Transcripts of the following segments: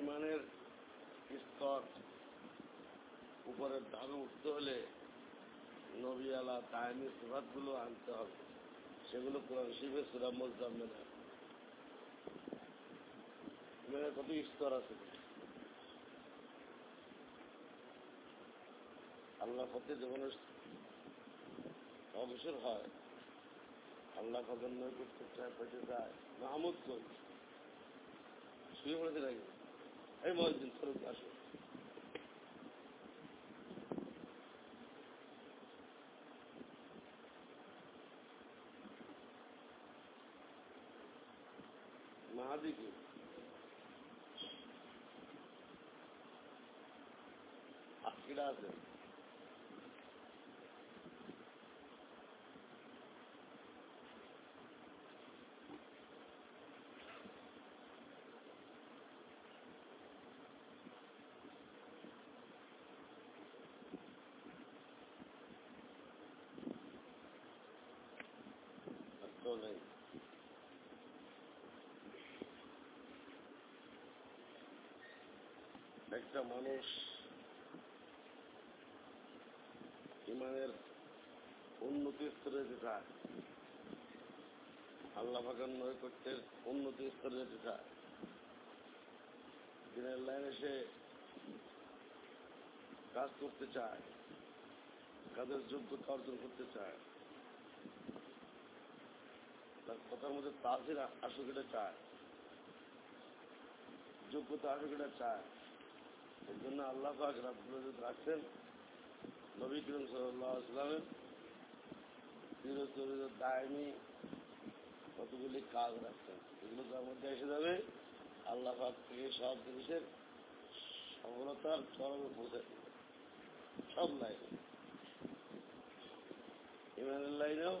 বিমানের স্তর উপরের ধারে উঠতে হলে নবী আলা তাইনি গুলো আনতে হবে। সেগুলো কোরআন শিবের সুরা মোজাম্মেল বিমানের কত স্তর আছে? আল্লাহ ফতে যখন অবসর হয়, আল্লাহ ফতের নয় করতে চায় যায়। মাহমুদ কই? শুয়ে পড়েছে নাকি? أي مؤذن خروج أشهر؟ নেই একটা মানুষ ইমানের উন্নতি স্তরে চায়। আল্লাহ নয় করতে উন্নতি স্তরে চায়। দিনের লাইনে সে কাজ করতে চায়, কাজের যোগ্যতা অর্জন করতে চায়। তার কথার মধ্যে তাসির আসুক এটা চায়। যোগ্যতা আসুক এটা চায়। এর জন্য আল্লাহ রাখছেন নবী করিম সাল্লামের চিরচরিত দায়নি কতগুলি কাজ রাখছেন। এগুলো তার মধ্যে এসে যাবে আল্লাহ পাক থেকে সব জিনিসের সফলতার চরমে পৌঁছে সব লাইনে। ইমানের লাইনেও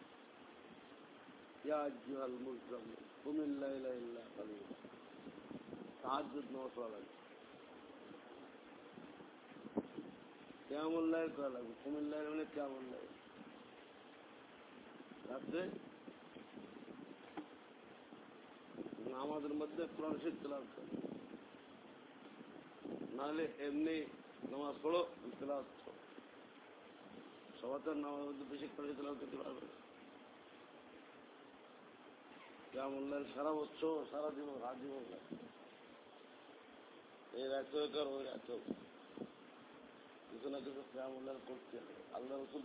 ইয়াজুহাল মুজাম্মিল করা লাগবে কুমিল্লাহ মানে কেমন রাত্রে? আমাদের মধ্যে কোরআন শিখতে লাগবে নাহলে এমনি নামাজ পড়ো ইতলাস সবার নামাজ মধ্যে বেশি করে ইতলাস পারবে না। কেমন লাইল সারা বছর, সারা জীবন রাত জীবন ওই কিছু না কিছু করতে হবে। আল্লাহ রসুল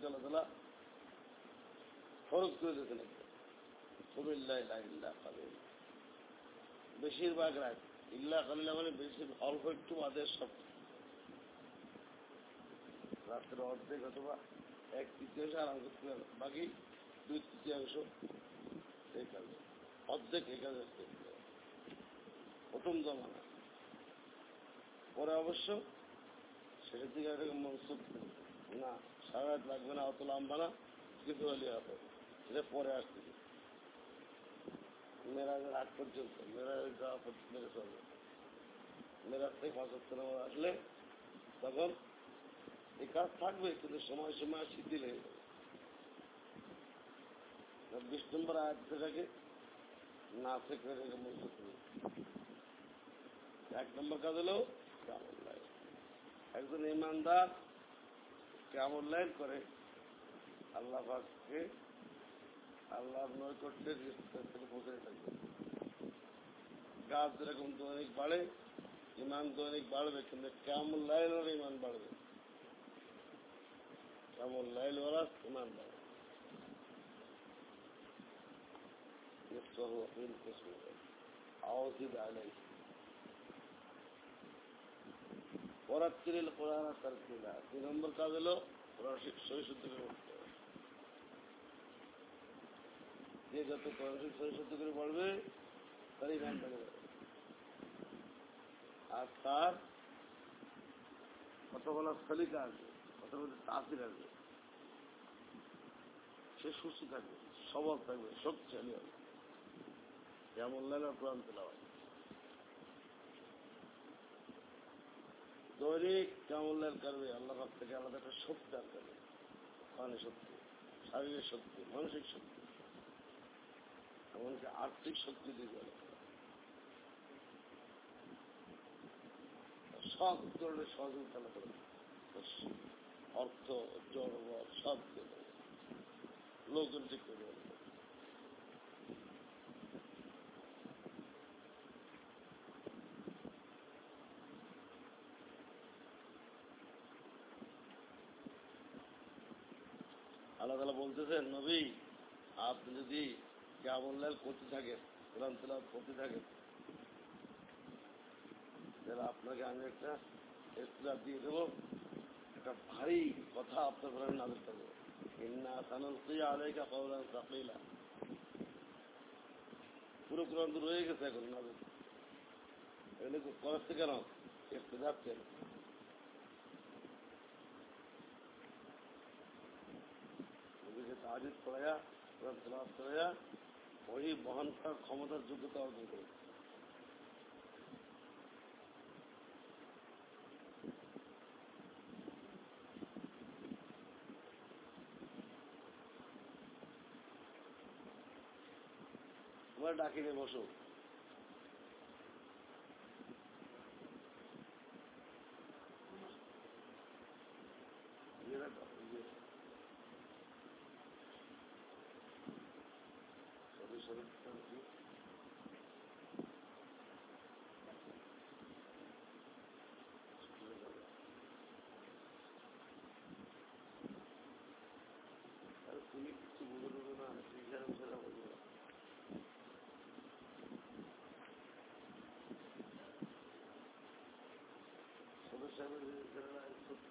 ফরজ করে ইল্লা বেশিরভাগ রাত ইল্লা কালিলা মানে বেশি অল্প একটু আদেশ সব। রাত্রের অর্ধেক অথবা এক তৃতীয়াংশ আরাম করতে বাকি দুই তৃতীয়াংশ এই কাজে। অর্ধেক করতে হবে প্রথম জমানা। পরে অবশ্য শেষের দিকে এটাকে মনসুখ না, সারা রাত লাগবে না, অত লম্বা না হলে হবে। সেটা পরে আসতেছে মেরাজের আগ পর্যন্ত, মেরাজের যাওয়া পর্যন্ত মেরে চলবে মেরাজ থেকে পাঁচ হচ্ছে আসলে তখন এই কাজ থাকবে, কিন্তু সময় সময় শিথিল হয়ে যাবে। বিশ নম্বর আয়াতটাকে না মনসুখ নেই। এক নম্বর কাজ একজন ইমানদার কেমন লাইন করে? আল্লাহ পাককে আল্লাহর গাছ যেরকম দৈনিক বাড়ে, ইমান দৈনিক বাড়বে, কিন্তু কেমন লাইল ওর ইমান বাড়বে? কেমন লাইল ওরা ইমান বাড়বে نصفه وقيل قسمه أو زد عليه ورتل القرآن ترتيلا তিন নম্বর কাজ হলো কোরআন সহি শুদ্ধ করে পড়তে হবে যে যত কোরআন শরীফ সহি শুদ্ধ করে পড়বে তার ইমান বেড়ে যাবে আর তার কথা বলার সলিকা আসবে কথা বলতে তাসির আসবে সে সুস্থ থাকবে সবল থাকবে শক্তিশালী হবে যেমন কোরআন তেলাওয়াত। দৈনিক কেমন করবে আল্লাহ পাক থেকে আলাদা একটা শক্তি করবে প্রাণী শক্তি, শারীরিক শক্তি, মানসিক শক্তি, এমনকি আর্থিক শক্তি দিবে সব ধরনের সহযোগিতা করবে অর্থ জড়বল সব দেবে লোকজন ঠিক করে দেবে আল্লাহ তালা বলতেছেন, নবী, আপনি যদি কেমন করতে থাকেন, কোরআন তেলাপ করতে থাকেন, তাহলে আপনাকে আমি একটা ইস্তেলাপ দিয়ে দেবো, একটা ভারী কথা আপনার কোরআন নাজির করব। ইন্না সানুলকি আলাইকা কওলান সাকিলা। পুরো কোরআন রয়ে গেছে এখন নাজির এগুলো করাচ্ছে কেন? ইস্তেলাপ কেন? তাজিদ করাইয়া কোরআন তেলাওয়াত করাইয়া ওই বহন করার ক্ষমতার যোগ্যতা অর্জন করে ডাকিনে বসো। সদস্য সত্য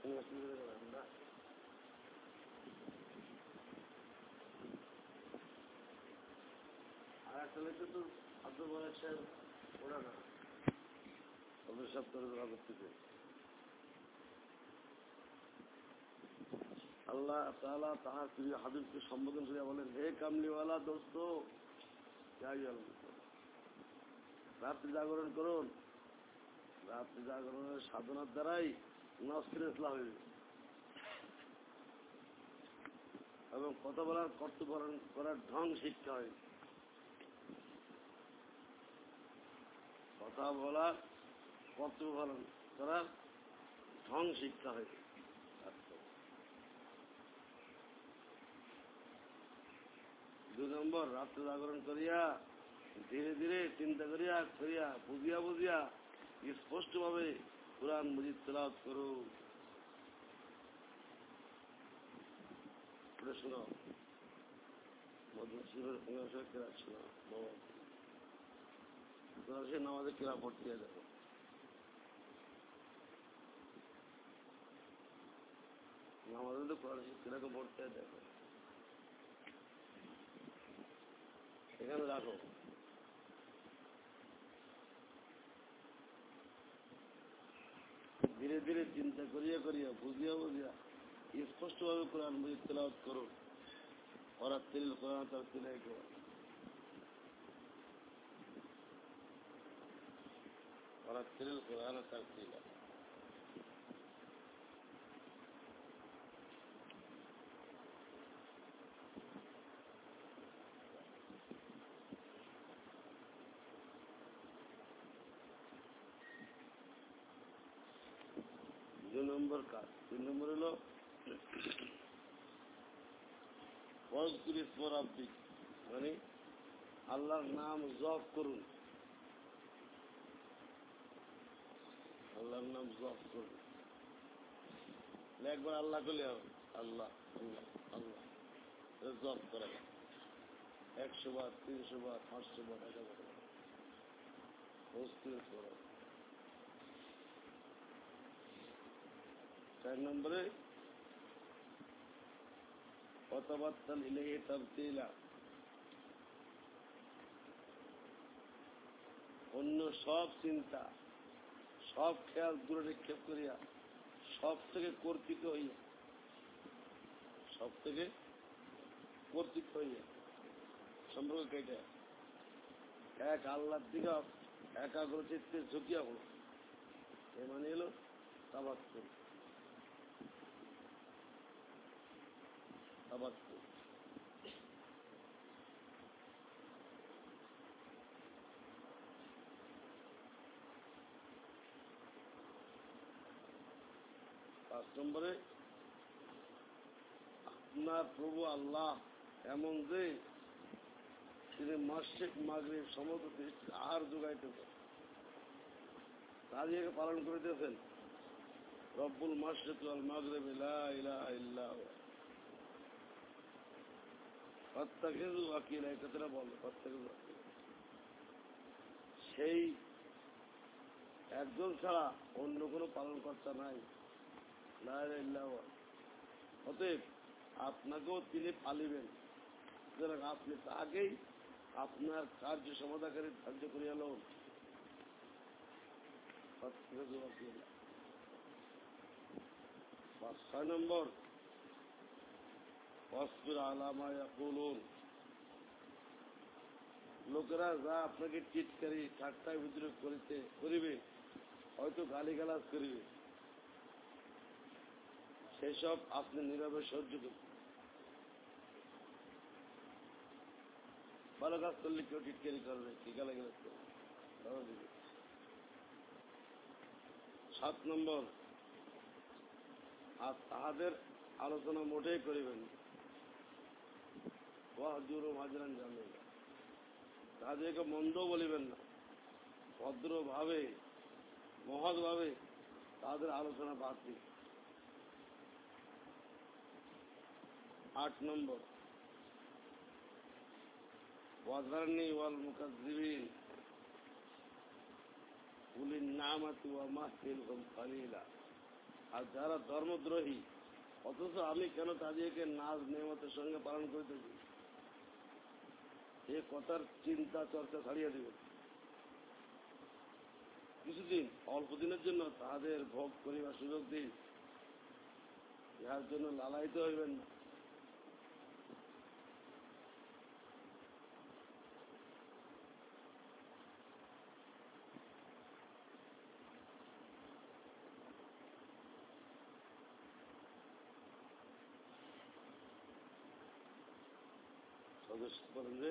কোনো অসুবিধা নেই না আর একটা লেখে তো আব্দুল বলার সাহেব ওরা না তবে সপ্তাহে ধরা করতেছে আল্লাহ তাআলা তাহার প্রিয় হাবিবকে সম্বোধন করে বলেন, হে কামলিওয়ালা দোস্ত রাত্রি জাগরণ করুন। রাত্রি জাগরণের সাধনার দ্বারাই নস্ত্রের ইসলাম হইবে এবং কথা বলার, কর্তব্য করার ঢং শিখতে হয় কথা বলার, কর্তব্য পালন করার ঢং শিখতে হয় দুই নম্বর, রাত্রে জাগরণ করিয়া, ধীরে ধীরে চিন্তা করিয়া করিয়া, বুঝিয়া বুঝিয়া, স্পষ্টভাবে কোরআন মজিদ তেলাওয়াত করো। পড়ে শোনো। মধ্যশিবের সঙ্গে কেরা শোনো। তোরা সে নামাজে কেরা পড়তে দেখো। তো এখানে রাখো। ধীরে ধীরে চিন্তা করিয়া করিয়া, বুঝিয়া বুঝিয়া স্পষ্টভাবে কোরআন বুঝে তেলাওয়াত করো। ওরা তেল কোরআন, তার তেলাই করো ওরা তেল কোরআন, তার তেলা দুই নম্বর কাজ। তিন নম্বর হলো মানে আল্লাহর নাম জপ করুন। আল্লাহর নাম জপ করুন। একবার আল্লাহ করলে হবে। আল্লাহ আল্লাহ আল্লাহ। জপ করা একশো বার, তিনশো বার, পাঁচশো বার এক হাজার বার। চার নম্বরে অতবাত্তাল ইলেহে তাবতিলা অন্য সব চিন্তা, সব খেয়াল দূরে নিক্ষেপ করিয়া সব থেকে কর্তৃত্ব হইয়া সব থেকে কর্তৃত্ব হইয়া সম্পর্ক কেটে। এক আল্লাহ দিকে একাগ্র চিত্তে ঝুঁকিয়া হল এ মানে এলো তাবাত করি তাবাক্কুল পাঁচ নম্বরে, আপনার প্রভু আল্লাহ এমন যে তিনি মাসিক মাগরীব সমস্ত দৃষ্টি আহার যোগাইতেছেন তাদেরকে পালন করিতেছেন রব্বুল মাসিক আল মাগরীব ইলা ইলাহা ইল্লা সেই একজন ছাড়া অন্য পালন কর্তা নাই। অতএব আপনাকেও তিনি পালিবেন। সুতরাং আপনি তাকেই আপনার কার্য সমাধানকারী ধার্য করিয়া। পাঁচ, ছয় নম্বর। অস্ত্র আলামায়া বলুন লোকেরা যা আপনাকে টিটকারি ঠাট্টায় বিদ্রোহ করিতে করিবে, হয়তো গালিগালাজ করিবে। সেসব আপনি নীরবে সহ্য করুন। ভালো কাজ করলে কেউ টিটকারি করবে কি গালাগালাজ করবে সাত নম্বর, আর তাহাদের আলোচনা মোটেই করিবেন না। ওয়াহজুর হাজরান জানেন তাদেরকে মন্দ বলিবেন না। ভদ্রভাবে, মহৎভাবে তাদের আলোচনা বাদ দিন আট নম্বর। ওয়াজারনি ওয়াল মুকাজ্জিবিন। উলিন নামাতি ওয়া মাহফিলহুম কালিলা আর যারা ধর্মদ্রোহী, অথচ আমি কেন তাদেরকে নাজ নেমতের সঙ্গে পালন করিতেছি? এ কথার চিন্তা, চর্চা ছাড়িয়ে দিবেন কিছুদিন, অল্প দিনের জন্য তাদের ভোগ করিবার সুযোগ দিন ইহার জন্য লালায়িত হইবেন না। সদস্য বলেন যে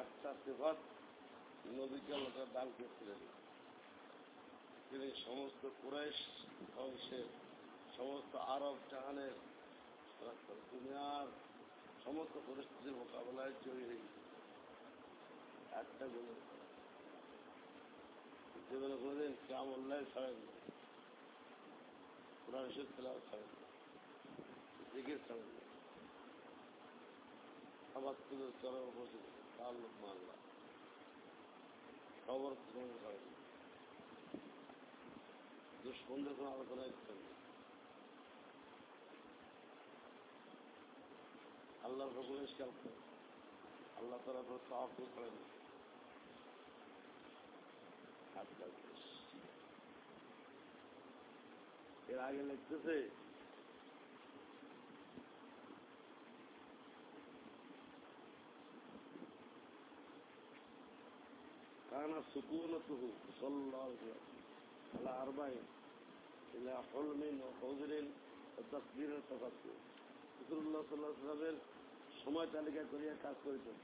আটটা সেফাত নবীকে আল্লাহ দান করছিলেন। তিনি সমস্ত কুরাইশ বংশের, সমস্ত আরব জাহানের, দুনিয়ার সমস্ত পরিস্থিতির মোকাবেলায় জয়ী একটা গুলো জীবনে কোনোদিন কেমন ছাড়েন না কোরআন তেলাওয়াত ছাড়েন জিকির ছাড়েন আমার তুলে চরম উপস্থিত তাল্লুক মাল্লা খবর কোনো ছাড়েন না দুষ্মনদের কোনো আলোচনায় করেন না আল্লাহর হুকুমে খেয়াল করেন আল্লাহ তারা কোনো তাওয়াক্কুল করেন না আজকাল শেষ। এর سكونته صلى الله عليه وسلم على أربع إلى حلم وحزن وتقدير وتفكر রসুল্লাহ সাল্লাহ সাল্লামের সময় তালিকা করিয়া কাজ করেছেন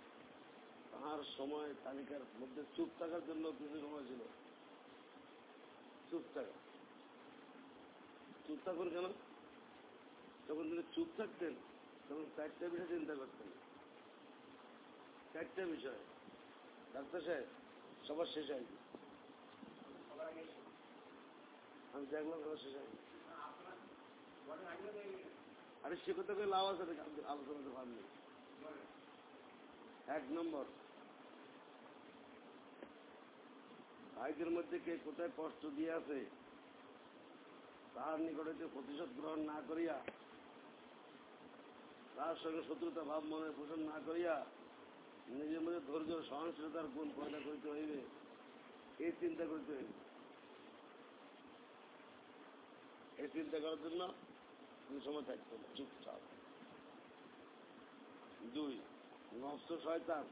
তাহার সময় তালিকার মধ্যে চুপ থাকার জন্য কিছু সময় ছিল চুপ থাকা চুপ থাকুন কেন যখন তিনি চুপ থাকতেন তখন চারটা বিষয় চিন্তা করতেন চারটা বিষয় ডাক্তার সাহেব সবার শেষ হয় আমি দেখলাম সবার শেষ হয় আরে সে কথা লাভ আছে এক নম্বর, ভাইদের মধ্যে কে কোথায় কষ্ট দিয়ে আছে, তাহার নিকটে যে প্রতিশোধ গ্রহণ না করিয়া তার সঙ্গে শত্রুতা ভাব মনে পোষণ না করিয়া নিজের মধ্যে ধৈর্য সহনশীলতার গুণ পয়দা করিতে হইবে। এই চিন্তা করতে হইবে। এই চিন্তা করার জন্য তুমি সময় থাকতে হবে চুপচাপ। দুই, নষ্ট শয়তান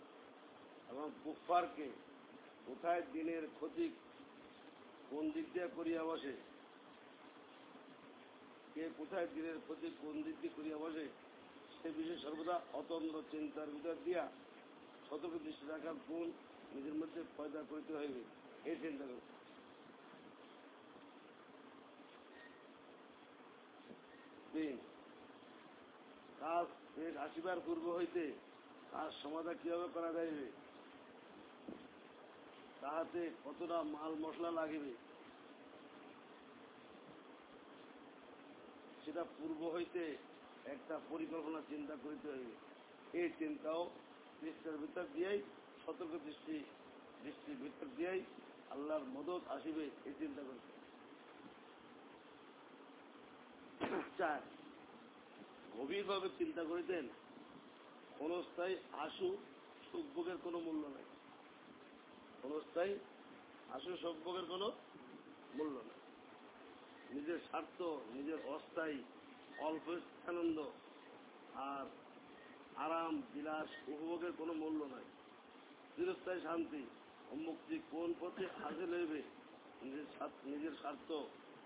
এবং কুফারকে কোথায় দিনের ক্ষতি কোন দিক দিয়ে করিয়া বসে? কে কোথায় দিনের ক্ষতি কোন দিক দিয়ে করিয়া বসে? সে বিষয়ে সর্বদা অতন্ত্র চিন্তার ভিতর দিয়া সতর্ক দৃষ্টি রাখার গুণ নিজের মধ্যে পয়দা করিতে হইবে। এই চিন্তা করতে তিন কাজ পেট আসিবার পূর্ব হইতে কাজ সমাধান কীভাবে করা যাইবে? তাহাতে কতটা মাল মশলা লাগিবে? সেটা পূর্ব হইতে একটা পরিকল্পনা চিন্তা করিতে হইবে। এই চিন্তাও দৃষ্টির ভিতর দিয়েই, সতর্ক দৃষ্টি, দৃষ্টির ভিতর দিয়েই আল্লাহর মদত আসিবে, এই চিন্তা করতে চার, গভীরভাবে চিন্তা করিতেন, ক্ষণস্থায়ী আশু সুখভোগের কোনো মূল্য নাই। ক্ষণস্থায়ী আশু সুখভোগের কোনো মূল্য নাই। নিজের স্বার্থ, নিজের অস্থায়ী, অল্প আনন্দ আর আরাম, বিলাস, উপভোগের কোনো মূল্য নাই। চিরস্থায়ী শান্তি। মুক্তি কোন পথে হাসিল হইবে? নিজের নিজের স্বার্থ,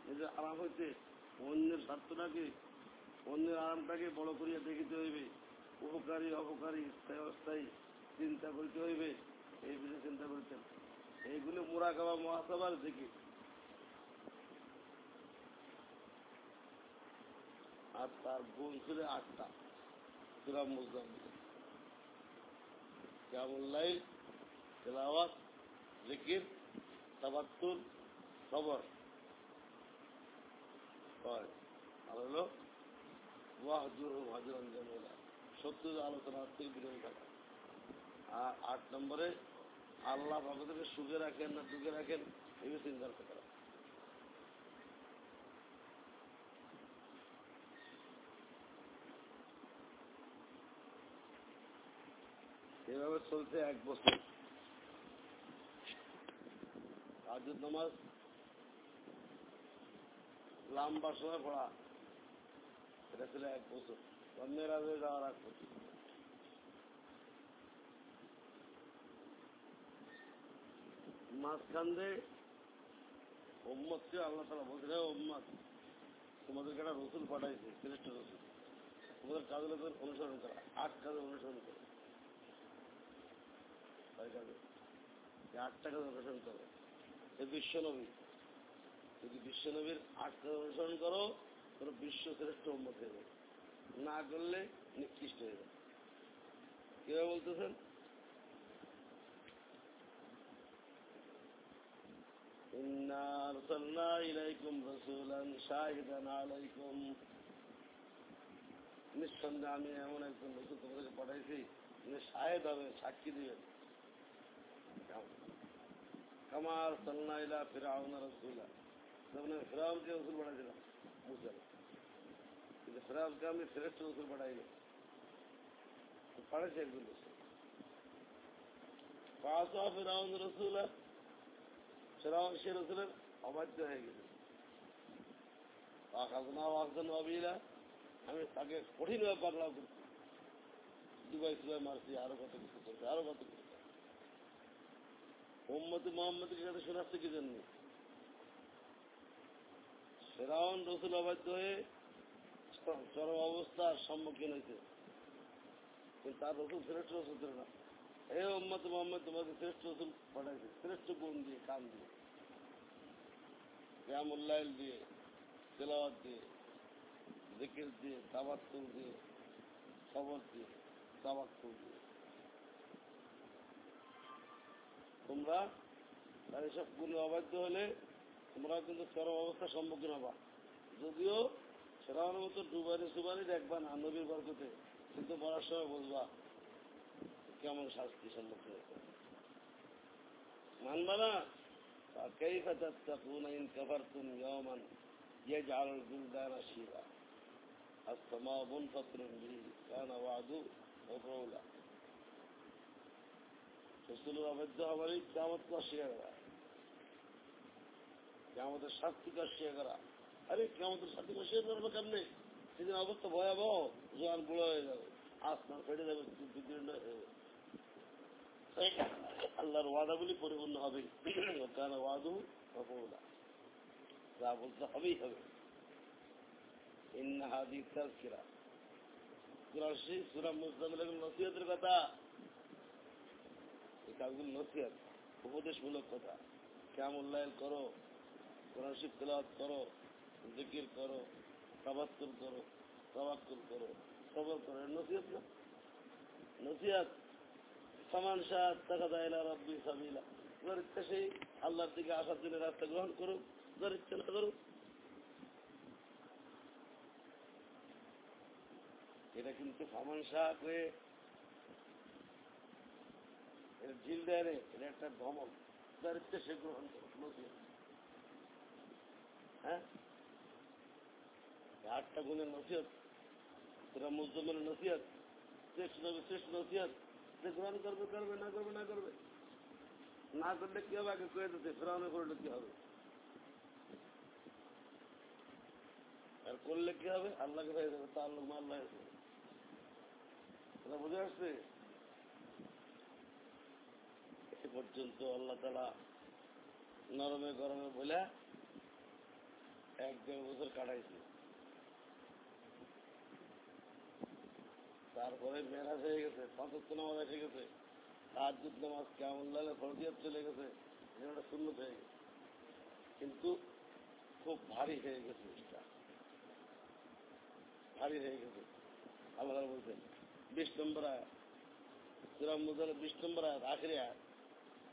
নিজের আরাম হইতে অন্যের স্বার্থটাকে, অন্যের আরামটাকে বড় করিয়া দেখিতে হইবে। উপকারী, অপকারী, স্থায়ী, অস্থায়ী চিন্তা করিতে হইবে। এই বিষয়ে চিন্তা করিতেন এইগুলো মোরাকাবা মহাসভার দেখি আর তার গুণ ছিল আটটা। সুরাম মুজাম্মিল কেমন তেলাওয়াত, জিকির তাবাত্তুল সবর। হয়, আর হলো ওয়াহজুর হাজুর জামিলা। সত্য আলোচনা থেকে বিরত থাকা আর আট নম্বরে, আল্লাহ ভগতকে সুখে রাখেন না দুঃখে রাখেন এই চিন্তা করা এভাবে চলছে এক বছর। আজুর নামাজ লম্বা সময় পড়া, এটা ছিল এক বছর। মেয়েরাজে যাওয়ার আগ পর্যন্ত। মাঝখান দিয়ে ওম্মতকে আল্লাহ তালা বলছে রে ওম্মত তোমাদেরকে একটা রসুল পাঠাইছে, শ্রেষ্ঠ রসুল। তোমাদের কাজ অনুসরণ করা, আট কাজে অনুসরণ করো। ছয় কাজে এই আটটা কাজ অনুসরণ করো এ বিশ্বনবী যদি বিশ্বনবীর আট কাজ অনুসরণ করো তোর বিশ্ব শ্রেষ্ঠ উন্মত হয়ে যাবে না করলে নিকৃষ্ট হয়ে যাবে কিভাবে বলতেছেন إنا أرسلنا إليكم رسولا شاهدا عليكم নিঃসন্দেহে আমি এমন একজন রসুল তোমাদেরকে পাঠাইছি তিনি শাহেদ হবেন সাক্ষী দিবেন কামার সন্নাইলা ফিরাউন রসুল্লা ফিরাউনকে রসুল পাঠাইছিলাম বুঝলেন কিন্তু ফিরাউনকে আমি শ্রেষ্ঠ রসুল পাঠাইনি পাঠাইছি একজন রসুল। পাঁচ ফিরাউন রসুল সেরা সে রসুলের অবাধ্য হয়ে গেছে। ওয়াকদান অবিলা আমি তাকে কঠিনভাবে পাগলাও করছি দুবাই সুবাই মারছি, আরও কত কিছু করছে আরও কত কিছু। মোহাম্মদ মোহাম্মদকে সাথে শোনাচ্ছে কি জন্য? ফেরাউন রসুল অবাধ্য হয়ে চরম অবস্থার সম্মুখীন হয়েছে। কিন্তু তার রসুল শ্রেষ্ঠ রসুল ছিল না। মোহাম্মদ মোহাম্মদ, তোমাকে শ্রেষ্ঠ রসুল পাঠাইছে। শ্রেষ্ঠ গুণ দিয়ে কান দিয়ে। ক্যামুল্লাইল দিয়ে, তেলাওয়াত দিয়ে, জিকির দিয়ে তাবাত্তুল দিয়ে খবর দিয়ে, তাবাক্কুল দিয়ে। তোমরা তার এসব গুণে অবাধ্য হলে তোমরা কিন্তু চরম অবস্থার সম্মুখীন হবা যদিও ফেরানোর মতো ডুবারি সুবারি দেখবা না নবীর বরকতে কিন্তু বলার সময় বুঝবা কেমন শাস্তি সম্মুখীন হতে মানবা না كيف تتقون إن كفرتم يوما يجعل البلدان شيبا السماء منفطر به كان وعده مفعولا রসুলের অবৈধ আমারই কেমতকে অস্বীকার করা কেমতের শাস্তিকে অস্বীকার করা আরে কেমতের শাস্তিকে অস্বীকার কেমনে? সেদিন অবস্থা ভয়াবহ হয়ে যাবে, আসমান ফেটে যাবে বিদীর্ণ হয়ে যাবে আল্লাহর ওয়াদাগুলি পরিপূর্ণ হবে। ওয়াদু যা বলতে হবেই হবে। ইন্না তাজকিরা। নসিহতের কথা। এই কাজগুলো উপদেশমূলক কথা। কেমন উল্লায়ন করো, কোরআন শিব করো, জিকির করো তাবাত্তুল করো তাবাক্কুল করো সবর করো। নসিহত না? নসিহত সমান শাহ টাকা দেয় রব্বি সাবিলা। যার ইচ্ছা সেই আল্লাহর দিকে আসার জন্য রাস্তা গ্রহণ করুক, যার ইচ্ছা না করুক। এটা কিন্তু সমান শাহ হয়ে এটা ঢিল দেয় রে এটা একটা ধমক। ইচ্ছা সে গ্রহণ নসিহত হ্যাঁ? আটটা গুণের নসিহত সেটা মুসলমানের নসিহত, শ্রেষ্ঠ নবী শ্রেষ্ঠ নসিহত, যে গ্রহণ করবে করবে, না করবে না করবে। না করলে কি হবে? আগে কয়ে দিতে ফেরানো করলে কি হবে। আর করলে কি হবে? আল্লাহকে হয়ে যাবে লোক আল্লাহ এটা বুঝে আসছে এ পর্যন্ত আল্লাহ তালা নরমে গরমে বলে এক দেড় বছর কাটাইছে। তারপরে মেরাজ হয়ে গেছে পাঁচত্ব নামাজ এসে গেছে তাহাজুদ নামাজ কেমন লাগে ফরজিয়াত চলে গেছে এটা শূন্য হয়ে গেছে। কিন্তু খুব ভারী হয়ে গেছে এটা ভারী হয়ে গেছে। আল্লাহ বলছেন, বিশ নম্বর আয়াত সুরাম বিশ নম্বর আয়াত, আখরি আয়াত।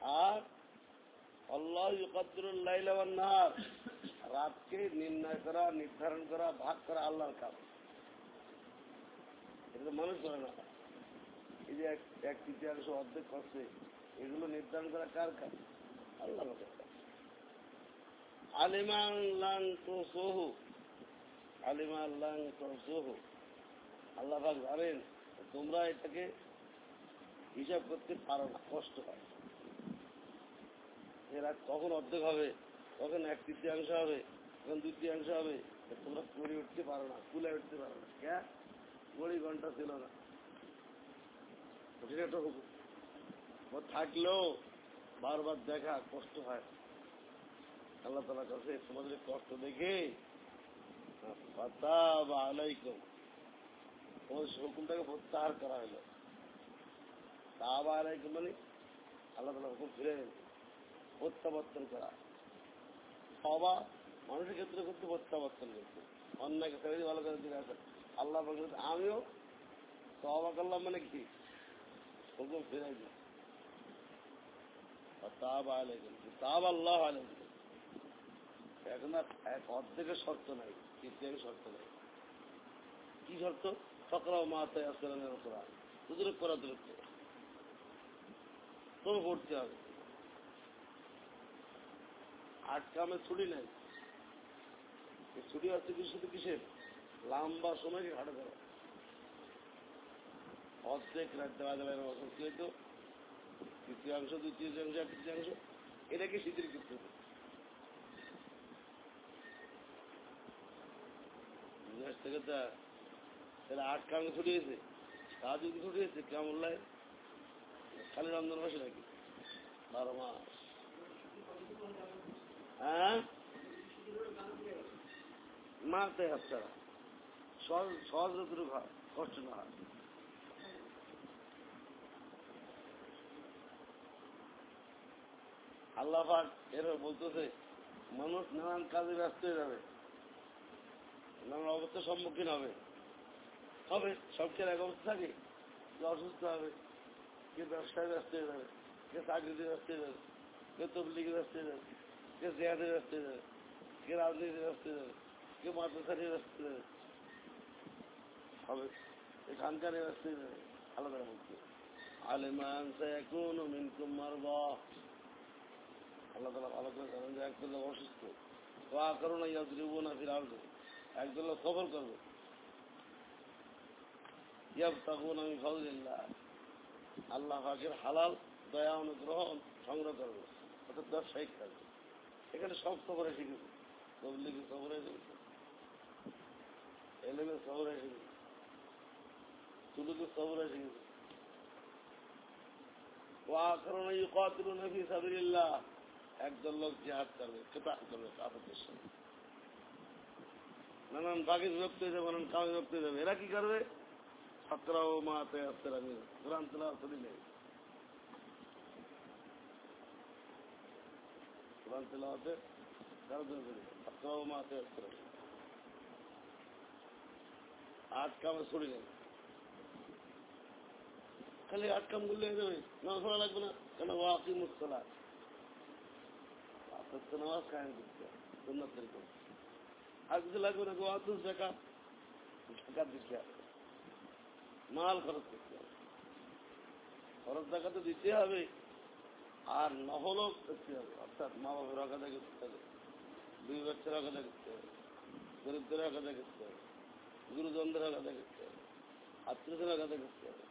আর রাতকে নির্ণয় করা, নির্ধারণ করা, ভাগ করা আল্লাহর কাজ। এটা মানুষ করে না। এই যে এক- তৃতীয়াংশ অর্ধেক করছে, এগুলো নির্ধারণ করা কার কাজ? আল্লাহ আলিমান লাং তো সোহু আলিমান লাং তো সোহু আল্লাহ জানেন তোমরা এটাকে হিসাব করতে পারো না, কষ্ট হয়। এরা কখন অর্ধেক হবে, কখন এক তৃতীয়াংশ হবে, কখন দ্বিতীয়াংশ হবে তোমরা করে উঠতে পারো না কুলে উঠতে পারো না। কে ঘড়ি ঘণ্টা ছিল না। একটা থাকলেও বারবার দেখা, কষ্ট হয়। আল্লাহ তালা কাছে তোমাদের কষ্ট দেখে আলাইকুম। হুকুমটাকে প্রত্যাহার করা হলো। তা বা আলাইকুম মানে আল্লাহ তালা হুকুম ফিরে প্রত্যাবর্তন করা। বাবা মানুষের ক্ষেত্রে করতে প্রত্যাবর্তন করতে। অন্যায়কে ছেড়ে দিয়ে ভালো করে দিকে আসে। আল্লাহ আমিও তবা করলাম মানে কি? হুকুম ফিরাই যায় তাব আল্লাহ এখন আর এক অর্ধেকের শর্ত নাই, তৃতীয় শর্ত নাই। কি শর্ত? ফকরাও মাথায় আসলাম কোরআন দুদূরে করা। পড়তে হবে। ছুটি ছুটি হচ্ছে কি শুধু কিসের? লম্বা সময়কে ঘাটে দেওয়া অর্ধেক রাত দেওয়া যাবে না তৃতীয়াংশ দ্বিতীয়াংশ এক তৃতীয়াংশ এটাকে হবে বিদেশ থেকে তা তাহলে আট কামে ছুটিয়েছে তা যদি ছুটিয়েছে কেমন লাগে? খালি রমজান মাসে নাকি? বারো মাস। হ্যাঁ? মারতে হাতছাড়া সহজ সহজ যতটুকু হয়, কষ্ট না হয়। আল্লাহ পাক এরপর বলতেছে, মানুষ নানান কাজে ব্যস্ত হয়ে যাবে, নানান অবস্থার সম্মুখীন হবে। হবে, সব খেয়ে এক অবস্থা থাকে। কেউ অসুস্থ হবে কেউ ব্যবসায় ব্যস্ত হয়ে যাবে কেউ চাকরিতে ব্যস্ত হয়ে যাবে কেউ তবলিগে ব্যস্ত হয়ে যাবে কেউ জেহাদে ব্যস্ত হয়ে যাবে কেউ রাজনীতিতে ব্যস্ত হয়ে যাবে কেউ মাদ্রাসা নিয়ে ব্যস্ত হয়ে যাবে। হবে, এখানকার ব্যস্ত হয়ে যাবে, আলাদা মুক্তি আলিমান সায়াকুন মিনকুম মারবা আল্লাহ তালা ভালো করে জানেন যে একদল অসুস্থ। তো আ করো না ইয়াদ্রিব না ফির আসবে একদল সফর করবে। ইয়াব তখন আমি ফজলিল্লাহ আল্লাহ পাকের হালাল দয়া অনুগ্রহ সংগ্রহ করবে অর্থাৎ ব্যবসায়িক কাজ এখানে সব সফরে শিখেছে তবলিগি সফরে শিখেছে এলেমের সফরে শিখেছে তুলুকের সফরে শিখেছে وآخرون يقاتلون في سبيل الله একদল লোক জিহাদ করবে কেতাল করবে কাপড়ের সঙ্গে নানান বাকি বিভক্ত হয়ে যাবে নানান কামে বিভক্ত হয়ে যাবে এরা কি করবে সতেরো মাতে আসতে আমি কোরআন তোলা শুনি নেই কোরআন তোলা হতে কারও জন্য করি সতেরো মাতে আসতে আট কামে ছড়ি নেই খালি আট কাম করলে হয়ে যাবে না শোনা লাগবে না কেন ওয়াকি মুস্তলা সত্য নামাজ কায়েম করতে হবে সুন্নত তরিকা আর কিছু লাগবে না ওয়াতুস জাকাত জাকাত দিতে হবে মাল খরচ করতে হবে। খরচ টাকা তো দিতে হবে, আর নহলও করতে হবে, অর্থাৎ মা বাবার আগাদা করতে হবে, দুই বাচ্চার আগাদা করতে হবে, গরিবদের আগাদা করতে হবে, গুরুজনদের আগাদা করতে হবে, আত্মীয়দের আগাদা করতে হবে,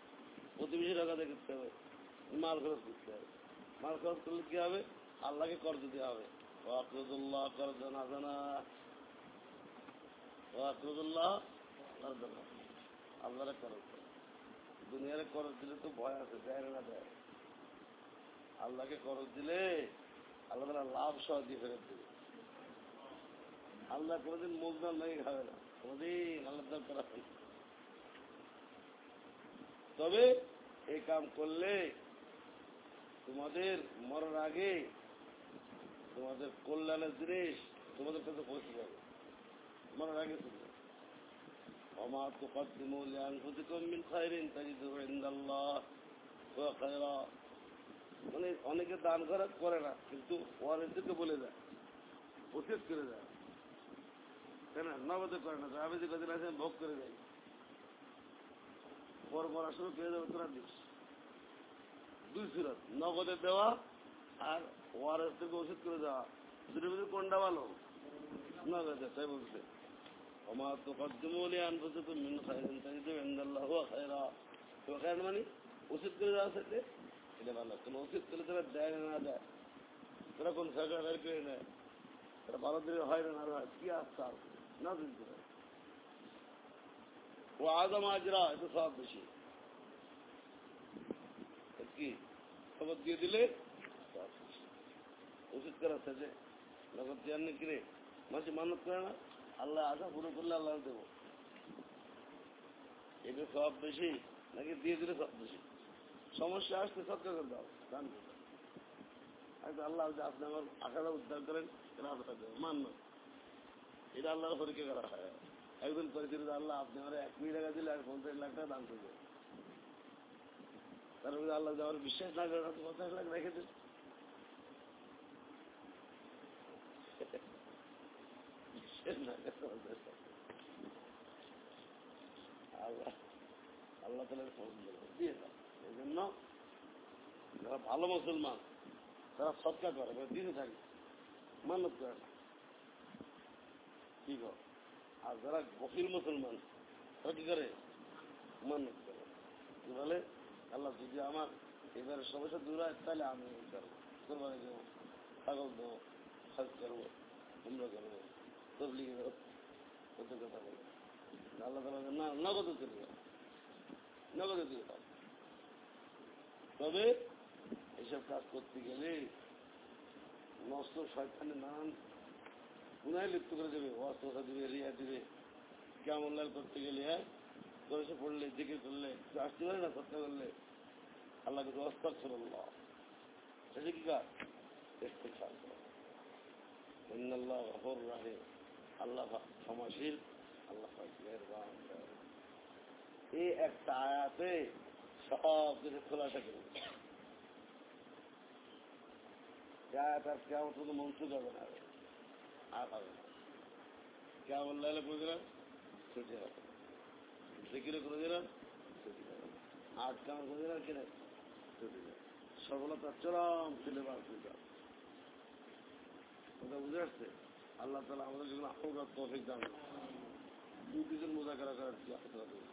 প্রতিবেশীর আগাদা করতে হবে, মাল খরচ করতে হবে। মাল খরচ করলে কি হবে? আল্লাহকে কর্জ দেওয়া হবে। ওয়াকরুদুল্লাহ করজন আজানা ওয়াকরুদুল্লাহ আল্লাহরে খরচ দুনিয়ারে খরচ দিলে তো ভয় আছে, দেয় না দেয়। আল্লাহকে খরচ দিলে আল্লাহ তারা লাভ সহ দিয়ে ফেরত দেবে। আল্লাহ কোনোদিন মুখদান নাকি খাবে না। কোনোদিন আল্লাহ দরকার হবে তবে এই কাম করলে তোমাদের মরার আগে তোমাদের কল্যাণের জিনিস তোমাদের কাছে পৌঁছে যাবে। মরার আগে তুমি। وما تقدموا لأنفسكم من خير تجدوه عند الله هو خيرا মানে অনেকে দান করে করে না কিন্তু ওয়ারেন্টিকে বলে দেয় উচিত করে দেয় কেন নগদে করে না আমি যে কদিন আছে ভোগ করে দেয় পর মরার সময় পেয়ে যাবে তোরা দিস দুই ফিরত নগদে দেওয়া আর ওয়ারেস থেকে ওষুধ করে দেওয়া দুটোর ভিতরে কোনটা ভালো নগদে তাই বলছে وما تقدموا لانفسكم من خير تجدوا عند الله خيرا تو خیر مانی؟ اسد کے جا سکتے؟ الہ والا، تم اسد کے طرف دائر نہ جائے ترا کون سگا ور کے نہ ترا بارد دے ہائر نہ رہا، کیا سال نہ دل دے. وہ اعظم اجرا تو صاحب بشی. اس کی سبب دیے دلے. اسد کے طرف سجے. لگت جان مجھے مانت کرنا. আল্লাহ আশা পুরো করলে আল্লাহ দেবো। এটা সব বেশি নাকি দিয়ে দিলে সব বেশি? সমস্যা আসতে সৎকার করে দাও, দান করে। দাও। হয়তো আল্লাহ আপনি আমার আশাটা উদ্ধার করেন আশাটা দেবো। মান্য। এটা আল্লাহর পরীক্ষা করা হয়। একজন করেছিল আল্লাহ আপনি আমার এক কোটি টাকা দিলে, আর পঞ্চাশ লাখ টাকা দান করবে। তারপরে আল্লাহ আমার বিশ্বাস না করে পঞ্চাশ লাখ রেখে দেন। বিশ্বাস না। আল্লাহ ভালো মুসলমান তারা সৎকার করে দিতে থাকে মানত করে না কি আর যারা গফির মুসলমান তারা কি করে মানত করে কি বলে আল্লাহ যদি আমার এবারে সমস্যা দূর হয় তাহলে আমি করব কোরবানি দেবো ছাগল দেবো খাজ করব কুমড়ো করব তবলিগে দেবো আল্লাহ তালা না নগদ তবে এইসব কাজ করতে গেলে নষ্ট নানান লিপ্ত করে দেবে অস্ত্র দিবে রিয়া কেমন লাল করতে গেলে হ্যাঁ দশে পড়লে দিকে করলে আসতে পারে না সত্য করলে আল্লাহকে অস্তার ছিল সেটা কি কাজ দেখতে রাহিম আল্লাহ ক্ষমাশীল, আল্লাহ এই একটা আয়াতে সব কিছু করে না আর। আর হবে না। কেমন লাইলে করে ছুটি হবে জিকিরে করে দিলাম ছুটি হবে আট কেমন করে দিলাম কিনে ছুটি যাবে সফলতা চরম সিলেবাস কথা বুঝে আসছে? আল্লাহ তালা আমাদের জন্য আমল তফিক দান দুই দুজন মোজাকারা করার কি আশা